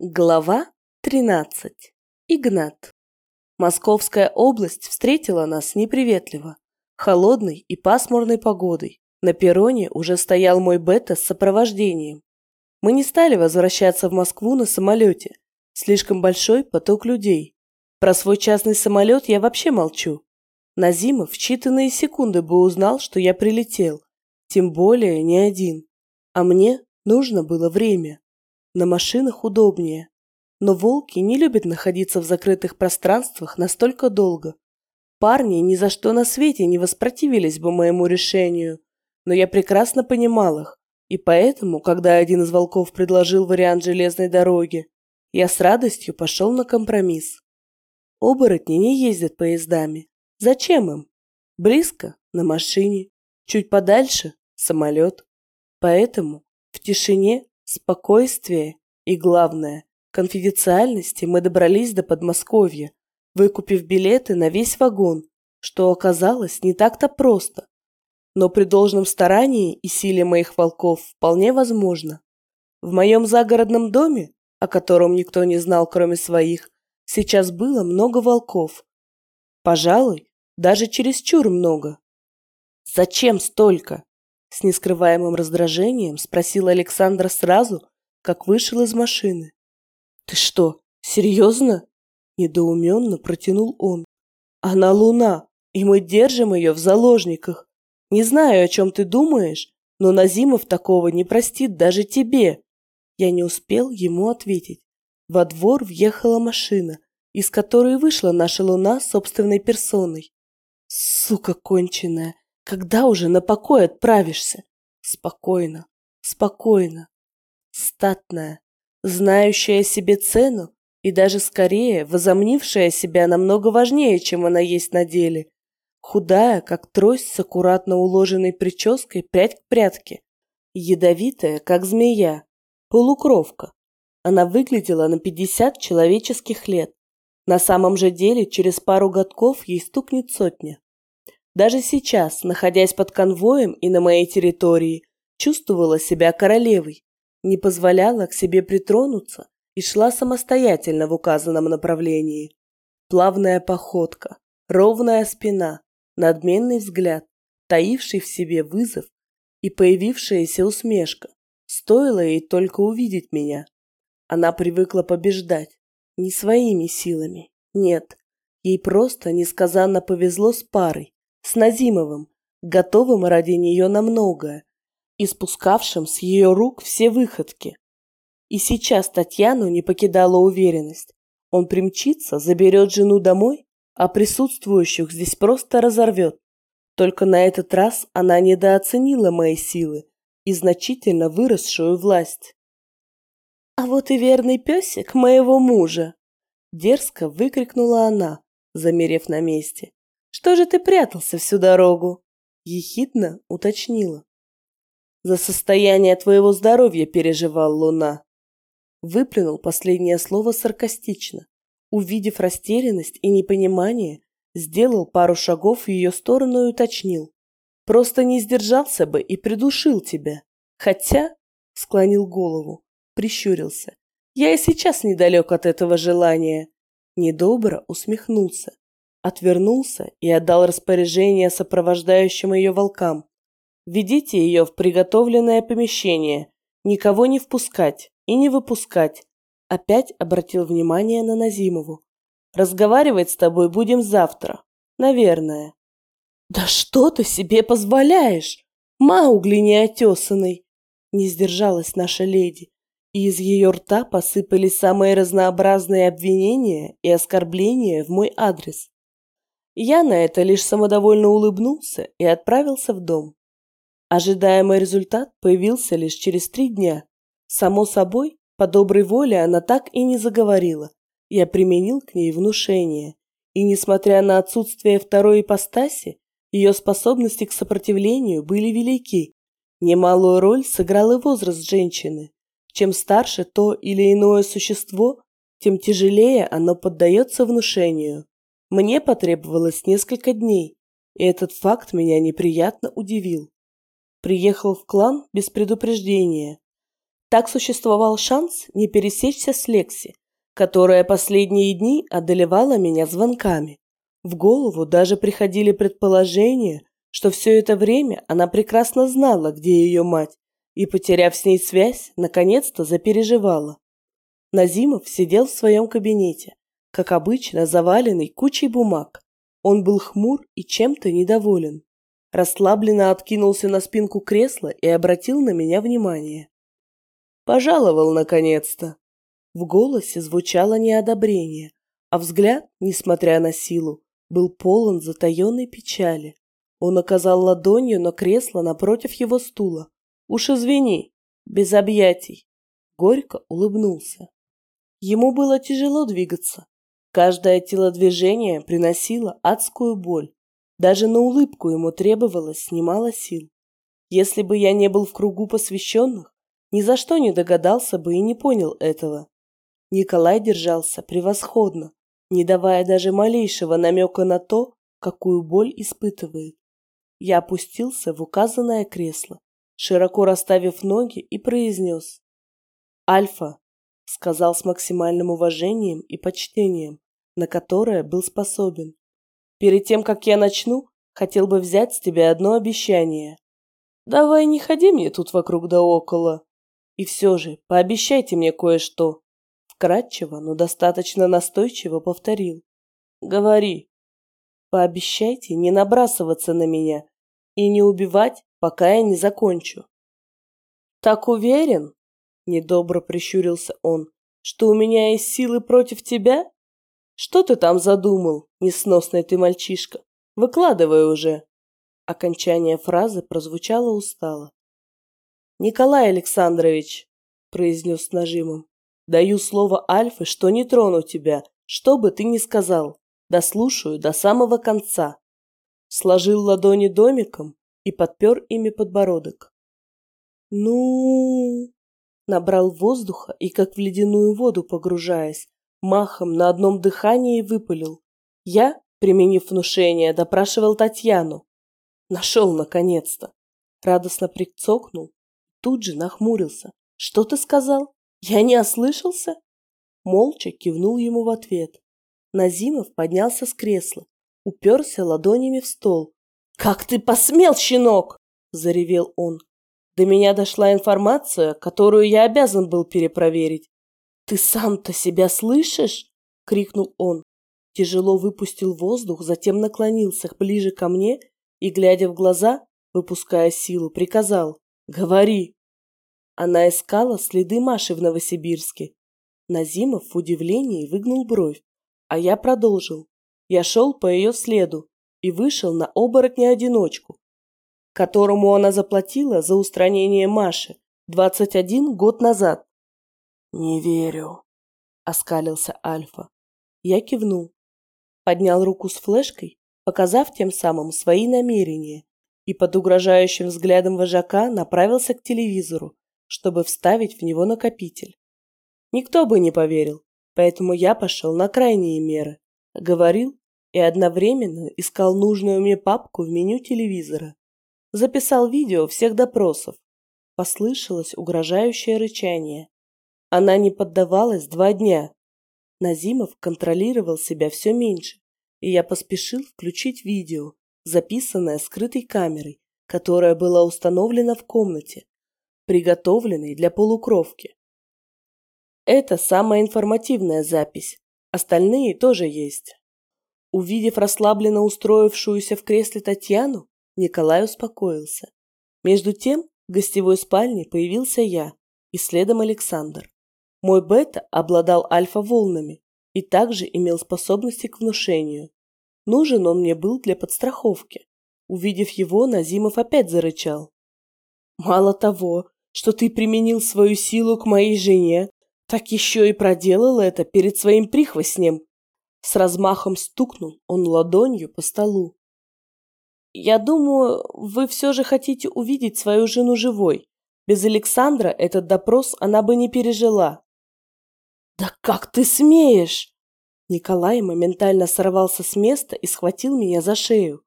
Глава 13. Игнат. Московская область встретила нас неприветливо, холодной и пасмурной погодой. На перроне уже стоял мой бета с сопровождением. Мы не стали возвращаться в Москву на самолете. Слишком большой поток людей. Про свой частный самолет я вообще молчу. Назимов в считанные секунды бы узнал, что я прилетел. Тем более не один. А мне нужно было время. На машинах удобнее. Но волки не любят находиться в закрытых пространствах настолько долго. Парни ни за что на свете не воспротивились бы моему решению, но я прекрасно понимал их, и поэтому, когда один из волков предложил вариант железной дороги, я с радостью пошел на компромисс. Оборотни не ездят поездами. Зачем им? Близко – на машине, чуть подальше – самолет. Поэтому в тишине спокойствия и, главное, конфиденциальности мы добрались до Подмосковья, выкупив билеты на весь вагон, что оказалось не так-то просто. Но при должном старании и силе моих волков вполне возможно. В моем загородном доме, о котором никто не знал, кроме своих, сейчас было много волков. Пожалуй, даже чересчур много. Зачем столько? С нескрываемым раздражением спросил Александр сразу, как вышел из машины. «Ты что, серьезно?» Недоуменно протянул он. «Она луна, и мы держим ее в заложниках. Не знаю, о чем ты думаешь, но Назимов такого не простит даже тебе». Я не успел ему ответить. Во двор въехала машина, из которой вышла наша луна собственной персоной. Сука конченая, когда уже на покой отправишься? Спокойно, спокойно. Статная, знающая себе цену и даже скорее возомнившая себя намного важнее, чем она есть на деле. Худая, как трость с аккуратно уложенной прической прядь к прядке. Ядовитая, как змея. Полукровка. Она выглядела на пятьдесят человеческих лет. На самом же деле через пару годков ей стукнет сотня. Даже сейчас, находясь под конвоем и на моей территории, чувствовала себя королевой, не позволяла к себе притронуться и шла самостоятельно в указанном направлении. Плавная походка, ровная спина, надменный взгляд, таивший в себе вызов и появившаяся усмешка. Стоило ей только увидеть меня. Она привыкла побеждать. Не своими силами. Нет. Ей просто несказанно повезло с парой, с Назимовым, готовым ради нее на многое, и спускавшим с ее рук все выходки. И сейчас Татьяну не покидала уверенность. Он примчится, заберет жену домой, а присутствующих здесь просто разорвет. Только на этот раз она недооценила мои силы и значительно выросшую власть. «А вот и верный песик моего мужа!» Дерзко выкрикнула она, замерев на месте. Что же ты прятался всю дорогу? Ехидно уточнила. За состояние твоего здоровья переживал Луна. Выплюнул последнее слово саркастично. Увидев растерянность и непонимание, сделал пару шагов в ее сторону и уточнил. Просто не сдержался бы и придушил тебя. Хотя, склонил голову, прищурился. Я и сейчас недалек от этого желания. Недобро усмехнулся отвернулся и отдал распоряжение сопровождающим ее волкам. «Ведите ее в приготовленное помещение, никого не впускать и не выпускать». Опять обратил внимание на Назимову. «Разговаривать с тобой будем завтра. Наверное». «Да что ты себе позволяешь? Маугли неотесанный!» Не сдержалась наша леди, и из ее рта посыпались самые разнообразные обвинения и оскорбления в мой адрес. Я на это лишь самодовольно улыбнулся и отправился в дом. Ожидаемый результат появился лишь через три дня. Само собой, по доброй воле она так и не заговорила. Я применил к ней внушение. И несмотря на отсутствие второй ипостаси, ее способности к сопротивлению были велики. Немалую роль сыграл и возраст женщины. Чем старше то или иное существо, тем тяжелее оно поддается внушению. Мне потребовалось несколько дней, и этот факт меня неприятно удивил. Приехал в клан без предупреждения. Так существовал шанс не пересечься с Лекси, которая последние дни одолевала меня звонками. В голову даже приходили предположения, что все это время она прекрасно знала, где ее мать, и, потеряв с ней связь, наконец-то запереживала. Назимов сидел в своем кабинете, как обычно, заваленный кучей бумаг. Он был хмур и чем-то недоволен. Расслабленно откинулся на спинку кресла и обратил на меня внимание. «Пожаловал, наконец-то!» В голосе звучало неодобрение, а взгляд, несмотря на силу, был полон затаенной печали. Он оказал ладонью на кресло напротив его стула. «Уж извини, без объятий!» Горько улыбнулся. Ему было тяжело двигаться. Каждое телодвижение приносило адскую боль. Даже на улыбку ему требовалось немало сил. Если бы я не был в кругу посвященных, ни за что не догадался бы и не понял этого. Николай держался превосходно, не давая даже малейшего намека на то, какую боль испытывает. Я опустился в указанное кресло, широко расставив ноги и произнес. «Альфа», — сказал с максимальным уважением и почтением, на которое был способен. «Перед тем, как я начну, хотел бы взять с тебя одно обещание. Давай не ходи мне тут вокруг да около. И все же, пообещайте мне кое-что вкратчиво, но достаточно настойчиво повторил. «Говори. Пообещайте не набрасываться на меня и не убивать, пока я не закончу». «Так уверен?» – недобро прищурился он. «Что у меня есть силы против тебя? Что ты там задумал, несносный ты мальчишка? Выкладывай уже!» Окончание фразы прозвучало устало. «Николай Александрович», – произнес с нажимом, Даю слово Альфы, что не трону тебя, что бы ты ни сказал. Дослушаю до самого конца. Сложил ладони домиком и подпер ими подбородок. Ну, набрал воздуха и, как в ледяную воду погружаясь, махом на одном дыхании выпалил. Я, применив внушение, допрашивал Татьяну. Нашел, наконец-то. Радостно прицокнул, тут же нахмурился. Что ты сказал? Я не ослышался? Молча кивнул ему в ответ. Назимов поднялся с кресла, уперся ладонями в стол. «Как ты посмел, щенок!» – заревел он. До меня дошла информация, которую я обязан был перепроверить. «Ты сам-то себя слышишь?» – крикнул он. Тяжело выпустил воздух, затем наклонился ближе ко мне и, глядя в глаза, выпуская силу, приказал «Говори!» Она искала следы Маши в Новосибирске. Назимов в удивлении выгнул бровь, а я продолжил. Я шел по ее следу и вышел на оборотня-одиночку, которому она заплатила за устранение Маши 21 год назад. «Не верю», — оскалился Альфа. Я кивнул, поднял руку с флешкой, показав тем самым свои намерения, и под угрожающим взглядом вожака направился к телевизору, чтобы вставить в него накопитель. Никто бы не поверил, поэтому я пошел на крайние меры. Говорил и одновременно искал нужную мне папку в меню телевизора. Записал видео всех допросов. Послышалось угрожающее рычание. Она не поддавалась два дня. Назимов контролировал себя все меньше, и я поспешил включить видео, записанное скрытой камерой, которая была установлена в комнате, приготовленный для полукровки. Это самая информативная запись, остальные тоже есть. Увидев расслабленно устроившуюся в кресле Татьяну, Николай успокоился. Между тем в гостевой спальне появился я и следом Александр. Мой бета обладал альфа-волнами и также имел способности к внушению. Нужен он мне был для подстраховки. Увидев его, Назимов опять зарычал. Мало того, что ты применил свою силу к моей жене, так еще и проделал это перед своим прихвостнем. С размахом стукнул он ладонью по столу. Я думаю, вы все же хотите увидеть свою жену живой. Без Александра этот допрос она бы не пережила. Да как ты смеешь? Николай моментально сорвался с места и схватил меня за шею.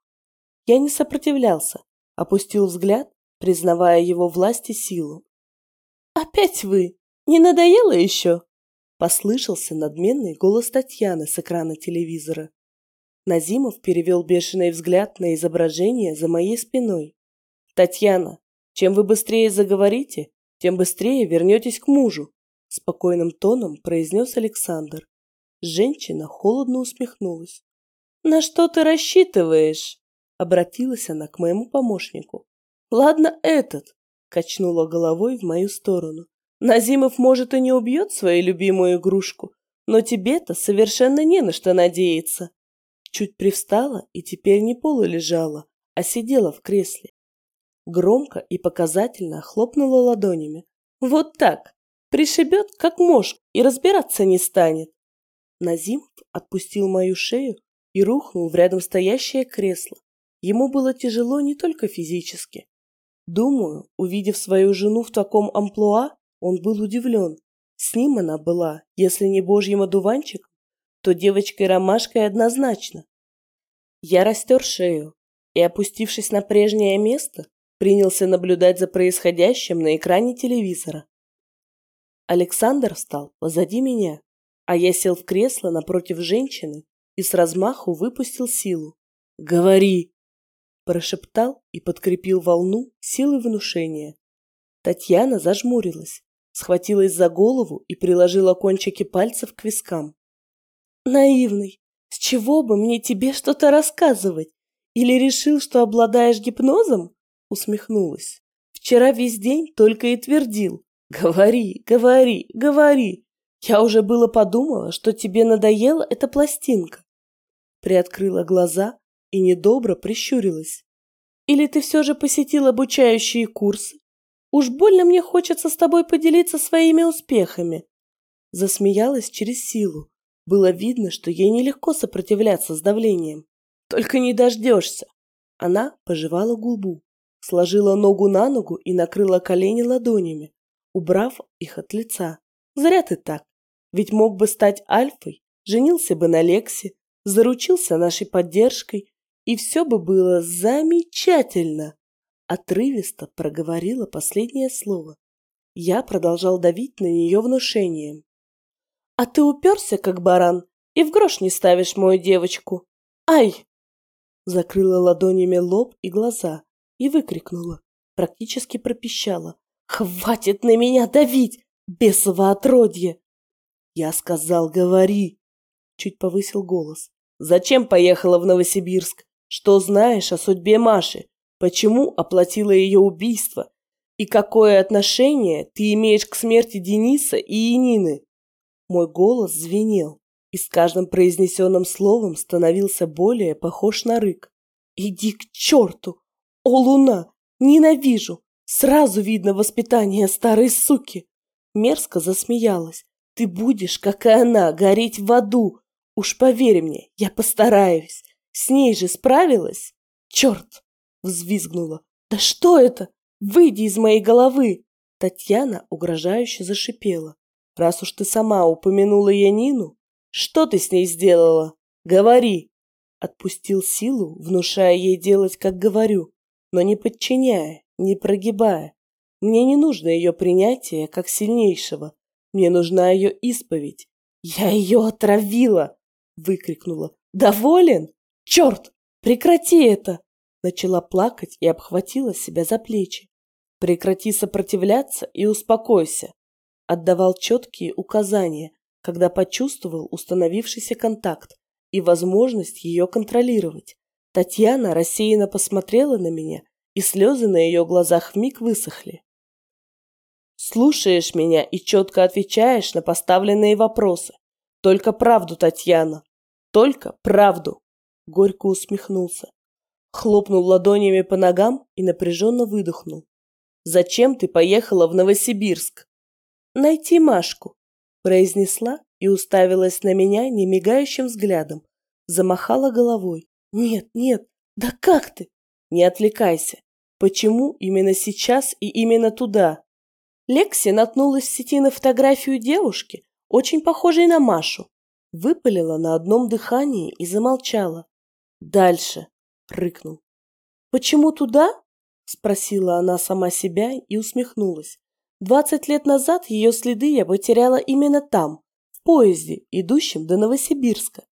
Я не сопротивлялся, опустил взгляд признавая его власть и силу. опять вы? Не надоело еще?» Послышался надменный голос Татьяны с экрана телевизора. Назимов перевел бешеный взгляд на изображение за моей спиной. «Татьяна, чем вы быстрее заговорите, тем быстрее вернетесь к мужу», спокойным тоном произнес Александр. Женщина холодно усмехнулась. «На что ты рассчитываешь?» Обратилась она к моему помощнику. «Ладно этот», качнула головой в мою сторону. «Назимов, может, и не убьет свою любимую игрушку, но тебе-то совершенно не на что надеяться». Чуть привстала и теперь не полулежала, а сидела в кресле. Громко и показательно хлопнула ладонями. «Вот так! Пришибет, как мошку, и разбираться не станет!» Назимов отпустил мою шею и рухнул в рядом стоящее кресло. Ему было тяжело не только физически. Думаю, увидев свою жену в таком амплуа, он был удивлен. С ним она была, если не божьим одуванчиком, то девочкой-ромашкой однозначно. Я растер шею и, опустившись на прежнее место, принялся наблюдать за происходящим на экране телевизора. Александр встал позади меня, а я сел в кресло напротив женщины и с размаху выпустил силу. «Говори!» Прошептал и подкрепил волну силой внушения. Татьяна зажмурилась, схватилась за голову и приложила кончики пальцев к вискам. «Наивный! С чего бы мне тебе что-то рассказывать? Или решил, что обладаешь гипнозом?» Усмехнулась. «Вчера весь день только и твердил. Говори, говори, говори. Я уже было подумала, что тебе надоела эта пластинка. Приоткрыла глаза и недобро прищурилась. Или ты все же посетил обучающие курсы? Уж больно мне хочется с тобой поделиться своими успехами. Засмеялась через силу. Было видно, что ей нелегко сопротивляться с давлением. Только не дождешься. Она пожевала губу, сложила ногу на ногу и накрыла колени ладонями, убрав их от лица. Зря ты так. Ведь мог бы стать альфой, женился бы на Лексе, заручился нашей поддержкой, и все бы было замечательно. Отрывисто проговорила последнее слово. Я продолжал давить на нее внушением. А ты уперся, как баран, и в грош не ставишь мою девочку. Ай! Закрыла ладонями лоб и глаза и выкрикнула, практически пропищала. Хватит на меня давить, бесово отродье! Я сказал, говори. Чуть повысил голос. Зачем поехала в Новосибирск? Что знаешь о судьбе Маши? Почему оплатила ее убийство? И какое отношение ты имеешь к смерти Дениса и Янины? Мой голос звенел, и с каждым произнесенным словом становился более похож на рык. «Иди к черту! О, луна! Ненавижу! Сразу видно воспитание старой суки!» Мерзко засмеялась, ты будешь, как и она, гореть в аду. Уж поверь мне, я постараюсь. С ней же справилась? Черт! Взвизгнула. Да что это? Выйди из моей головы! Татьяна угрожающе зашипела. Раз уж ты сама упомянула Янину, что ты с ней сделала? Говори! Отпустил силу, внушая ей делать, как говорю, но не подчиняя, не прогибая. Мне не нужно ее принятие как сильнейшего, мне нужна ее исповедь. Я ее отравила! Выкрикнула. Доволен? Черт! Прекрати это! Начала плакать и обхватила себя за плечи. Прекрати сопротивляться и успокойся. Отдавал четкие указания, когда почувствовал установившийся контакт и возможность ее контролировать. Татьяна рассеянно посмотрела на меня, и слезы на ее глазах вмиг высохли. Слушаешь меня и четко отвечаешь на поставленные вопросы. Только правду, Татьяна. Только правду. Горько усмехнулся. Хлопнул ладонями по ногам и напряженно выдохнул. Зачем ты поехала в Новосибирск? Найти Машку, произнесла и уставилась на меня немигающим взглядом. Замахала головой. Нет, нет, да как ты? Не отвлекайся. Почему именно сейчас и именно туда? Лекси наткнулась в сети на фотографию девушки, очень похожей на Машу. Выпалила на одном дыхании и замолчала. «Дальше!» — рыкнул. «Почему туда?» — спросила она сама себя и усмехнулась. Двадцать лет назад ее следы я потеряла именно там, в поезде, идущем до Новосибирска.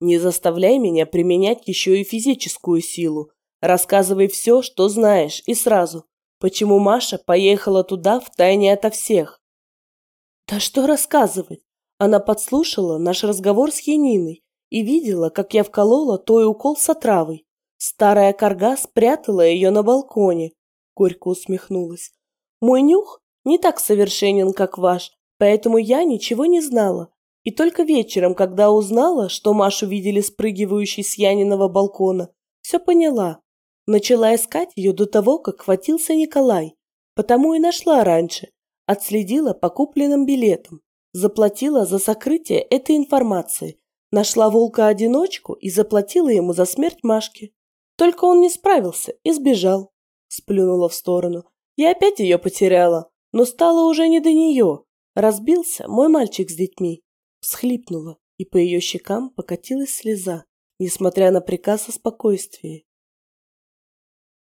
Не заставляй меня применять еще и физическую силу. Рассказывай все, что знаешь, и сразу. Почему Маша поехала туда втайне ото всех? Да что рассказывать? Она подслушала наш разговор с Яниной и видела, как я вколола той укол с отравой. Старая корга спрятала ее на балконе. Горько усмехнулась. Мой нюх не так совершенен, как ваш, поэтому я ничего не знала. И только вечером, когда узнала, что Машу видели спрыгивающей с Яниного балкона, все поняла. Начала искать ее до того, как хватился Николай. Потому и нашла раньше. Отследила по купленным билетам. Заплатила за сокрытие этой информации. Нашла волка-одиночку и заплатила ему за смерть Машки. Только он не справился и сбежал. Сплюнула в сторону. Я опять ее потеряла, но стало уже не до нее. Разбился мой мальчик с детьми. Всхлипнула, и по ее щекам покатилась слеза, несмотря на приказ о спокойствии.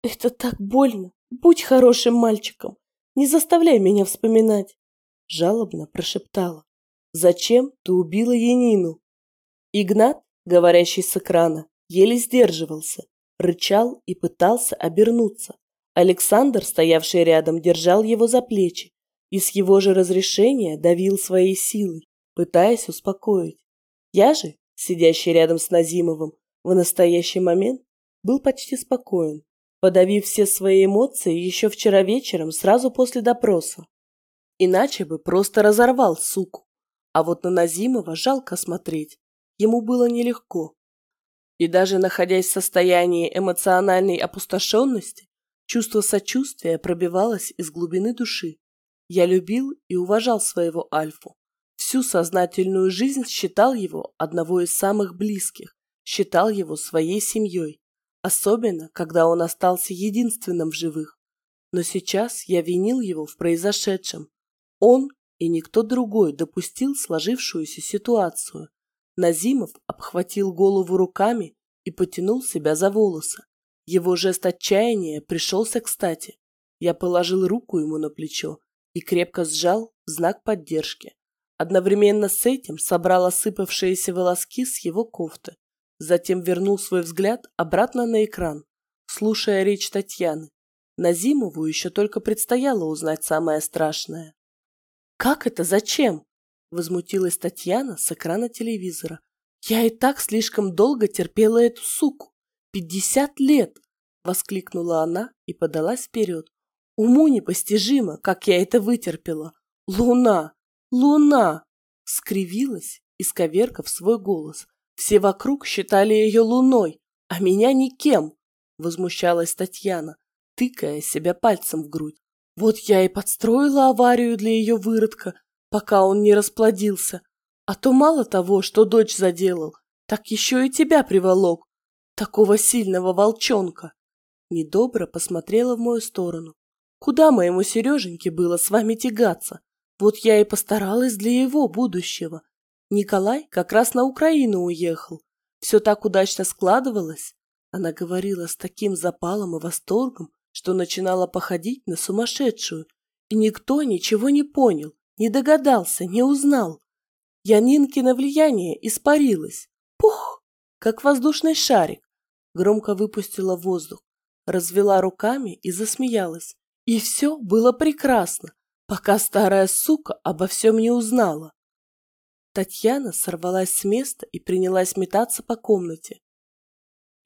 «Это так больно! Будь хорошим мальчиком! Не заставляй меня вспоминать!» Жалобно прошептала. «Зачем ты убила Янину?» Игнат, говорящий с экрана, еле сдерживался, рычал и пытался обернуться. Александр, стоявший рядом, держал его за плечи и с его же разрешения давил своей силой, пытаясь успокоить. Я же, сидящий рядом с Назимовым, в настоящий момент был почти спокоен подавив все свои эмоции еще вчера вечером, сразу после допроса. Иначе бы просто разорвал суку. А вот на Назимова жалко смотреть. Ему было нелегко. И даже находясь в состоянии эмоциональной опустошенности, чувство сочувствия пробивалось из глубины души. Я любил и уважал своего Альфу. Всю сознательную жизнь считал его одного из самых близких, считал его своей семьей. Особенно, когда он остался единственным в живых. Но сейчас я винил его в произошедшем. Он и никто другой допустил сложившуюся ситуацию. Назимов обхватил голову руками и потянул себя за волосы. Его жест отчаяния пришелся кстати. Я положил руку ему на плечо и крепко сжал в знак поддержки. Одновременно с этим собрал осыпавшиеся волоски с его кофты Затем вернул свой взгляд обратно на экран, слушая речь Татьяны. Назимову еще только предстояло узнать самое страшное. «Как это? Зачем?» – возмутилась Татьяна с экрана телевизора. «Я и так слишком долго терпела эту суку. Пятьдесят лет!» – воскликнула она и подалась вперед. «Уму непостижимо, как я это вытерпела! Луна! Луна!» – скривилась, исковеркав свой голос. Все вокруг считали ее луной, а меня никем, возмущалась Татьяна, тыкая себя пальцем в грудь. Вот я и подстроила аварию для ее выродка, пока он не расплодился. А то мало того, что дочь заделал, так еще и тебя приволок, такого сильного волчонка. Недобро посмотрела в мою сторону. Куда моему Сереженьке было с вами тягаться? Вот я и постаралась для его будущего. Николай как раз на Украину уехал. Все так удачно складывалось. Она говорила с таким запалом и восторгом, что начинала походить на сумасшедшую. И никто ничего не понял, не догадался, не узнал. Янинкино влияние испарилось. Пух! Как воздушный шарик. Громко выпустила воздух, развела руками и засмеялась. И все было прекрасно, пока старая сука обо всем не узнала. Татьяна сорвалась с места и принялась метаться по комнате.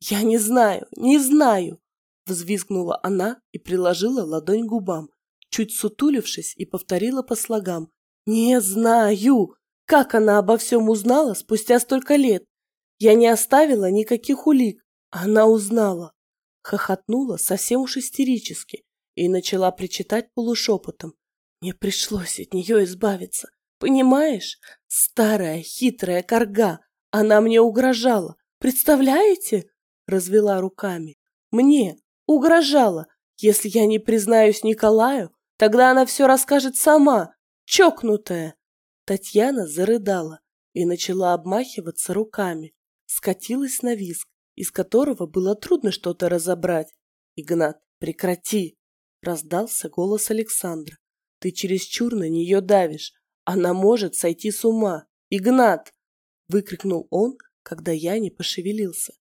«Я не знаю, не знаю!» Взвизгнула она и приложила ладонь к губам, чуть сутулившись и повторила по слогам. «Не знаю! Как она обо всем узнала спустя столько лет? Я не оставила никаких улик. Она узнала!» Хохотнула совсем уж истерически и начала причитать полушепотом. Мне пришлось от нее избавиться. Понимаешь? Старая хитрая корга. Она мне угрожала. Представляете? Развела руками. Мне угрожала. Если я не признаюсь Николаю, тогда она все расскажет сама. Чокнутая. Татьяна зарыдала и начала обмахиваться руками. Скатилась на виск, из которого было трудно что-то разобрать. «Игнат, прекрати!» — раздался голос Александра. Ты чересчур на нее давишь. Она может сойти с ума. Игнат!» Выкрикнул он, когда я не пошевелился.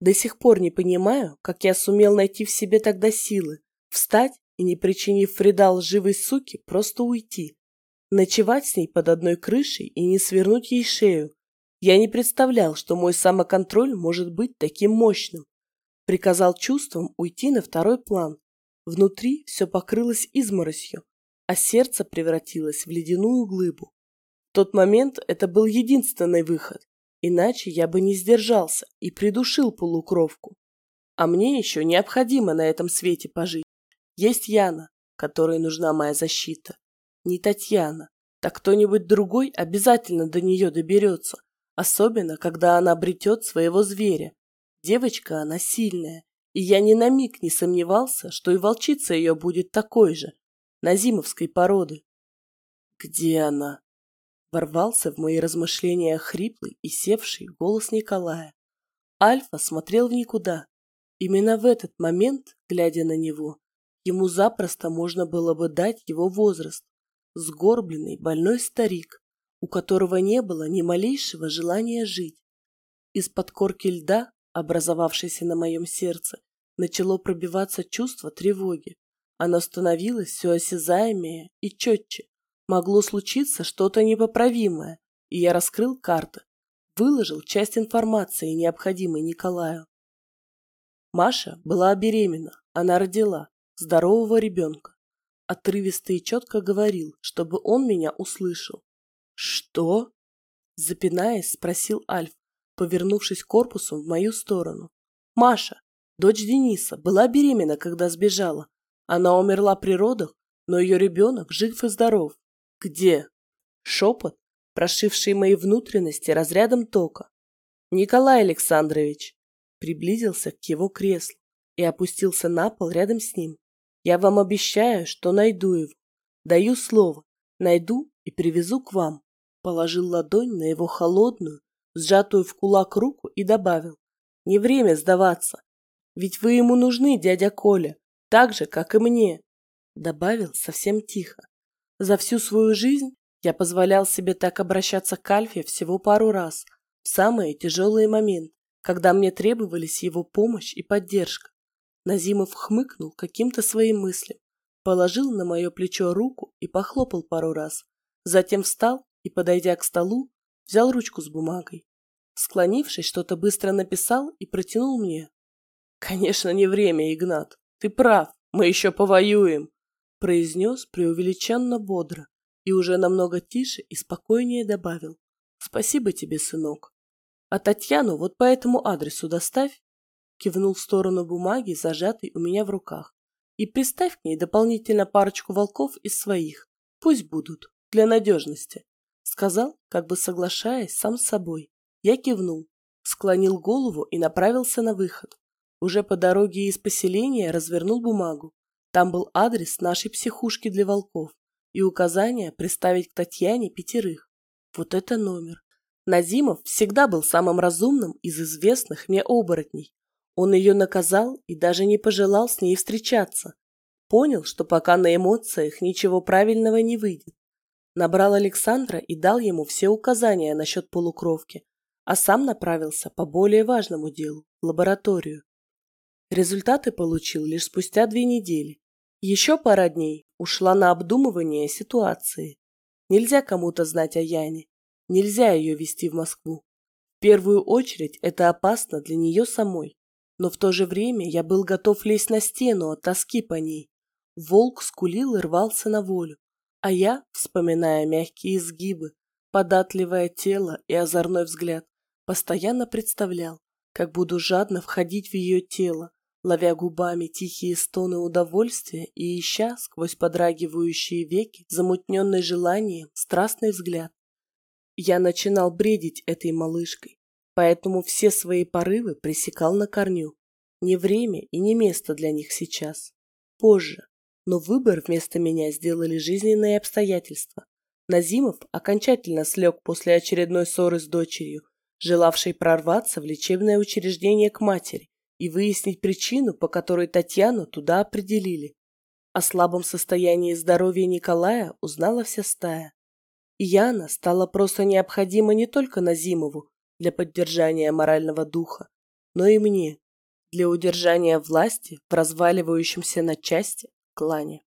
До сих пор не понимаю, как я сумел найти в себе тогда силы, встать и, не причинив вреда лживой суке, просто уйти. Ночевать с ней под одной крышей и не свернуть ей шею. Я не представлял, что мой самоконтроль может быть таким мощным. Приказал чувствам уйти на второй план. Внутри все покрылось изморосью, а сердце превратилось в ледяную глыбу. В тот момент это был единственный выход, иначе я бы не сдержался и придушил полукровку. А мне еще необходимо на этом свете пожить. Есть Яна, которой нужна моя защита. Не Татьяна, так кто-нибудь другой обязательно до нее доберется, особенно когда она обретет своего зверя. Девочка она сильная, и я ни на миг не сомневался, что и волчица ее будет такой же, назимовской породы. «Где она?» Ворвался в мои размышления хриплый и севший голос Николая. Альфа смотрел в никуда. Именно в этот момент, глядя на него, ему запросто можно было бы дать его возраст сгорбленный, больной старик, у которого не было ни малейшего желания жить. Из-под корки льда, образовавшейся на моем сердце, начало пробиваться чувство тревоги. Оно становилось все осязаемее и четче. Могло случиться что-то непоправимое, и я раскрыл карты, выложил часть информации, необходимой Николаю. Маша была беременна, она родила здорового ребенка отрывисто и четко говорил, чтобы он меня услышал. «Что?» Запинаясь, спросил Альф, повернувшись корпусом в мою сторону. «Маша, дочь Дениса, была беременна, когда сбежала. Она умерла при родах, но ее ребенок жив и здоров. Где?» Шепот, прошивший мои внутренности разрядом тока. «Николай Александрович!» Приблизился к его креслу и опустился на пол рядом с ним. Я вам обещаю, что найду его. Даю слово. Найду и привезу к вам. Положил ладонь на его холодную, сжатую в кулак руку и добавил. Не время сдаваться. Ведь вы ему нужны, дядя Коля, так же, как и мне. Добавил совсем тихо. За всю свою жизнь я позволял себе так обращаться к Альфе всего пару раз, в самые тяжелые моменты, когда мне требовались его помощь и поддержка. Назимов хмыкнул каким-то своим мыслям, положил на мое плечо руку и похлопал пару раз. Затем встал и, подойдя к столу, взял ручку с бумагой. Склонившись, что-то быстро написал и протянул мне. «Конечно, не время, Игнат. Ты прав, мы еще повоюем», произнес преувеличенно бодро и уже намного тише и спокойнее добавил. «Спасибо тебе, сынок. А Татьяну вот по этому адресу доставь кивнул в сторону бумаги, зажатой у меня в руках. И приставь к ней дополнительно парочку волков из своих. Пусть будут, для надежности. Сказал, как бы соглашаясь сам с собой. Я кивнул, склонил голову и направился на выход. Уже по дороге из поселения развернул бумагу. Там был адрес нашей психушки для волков и указание приставить к Татьяне пятерых. Вот это номер. Назимов всегда был самым разумным из известных мне оборотней. Он ее наказал и даже не пожелал с ней встречаться. Понял, что пока на эмоциях ничего правильного не выйдет. Набрал Александра и дал ему все указания насчет полукровки, а сам направился по более важному делу – лабораторию. Результаты получил лишь спустя две недели. Еще пара дней ушла на обдумывание ситуации. Нельзя кому-то знать о Яне, нельзя ее вести в Москву. В первую очередь это опасно для нее самой но в то же время я был готов лезть на стену от тоски по ней. Волк скулил и рвался на волю, а я, вспоминая мягкие изгибы, податливое тело и озорной взгляд, постоянно представлял, как буду жадно входить в ее тело, ловя губами тихие стоны удовольствия и ища сквозь подрагивающие веки, замутненный желанием, страстный взгляд. Я начинал бредить этой малышкой, поэтому все свои порывы пресекал на корню. Не время и не место для них сейчас. Позже. Но выбор вместо меня сделали жизненные обстоятельства. Назимов окончательно слег после очередной ссоры с дочерью, желавшей прорваться в лечебное учреждение к матери и выяснить причину, по которой Татьяну туда определили. О слабом состоянии здоровья Николая узнала вся стая. И Яна стала просто необходима не только Назимову для поддержания морального духа, но и мне для удержания власти в разваливающемся на части клане.